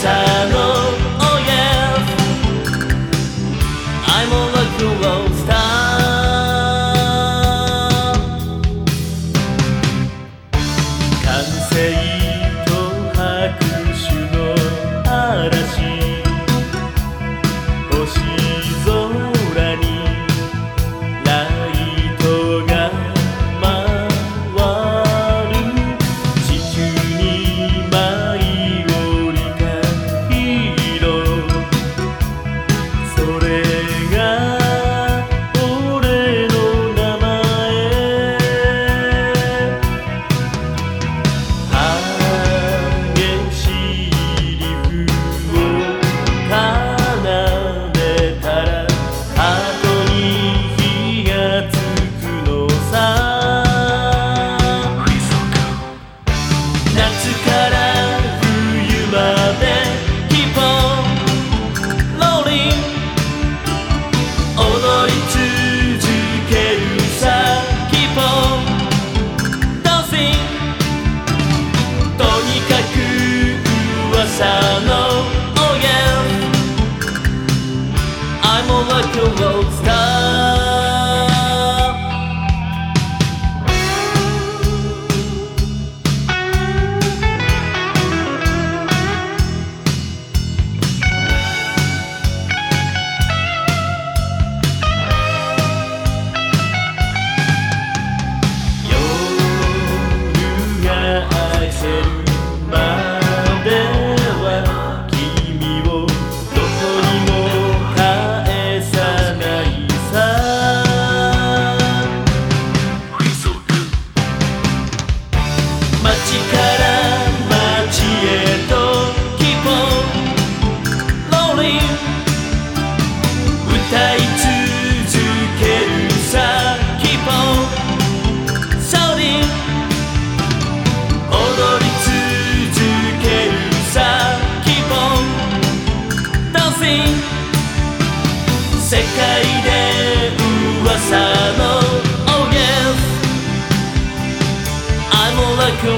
산업 sound Oh yes. I'm all I can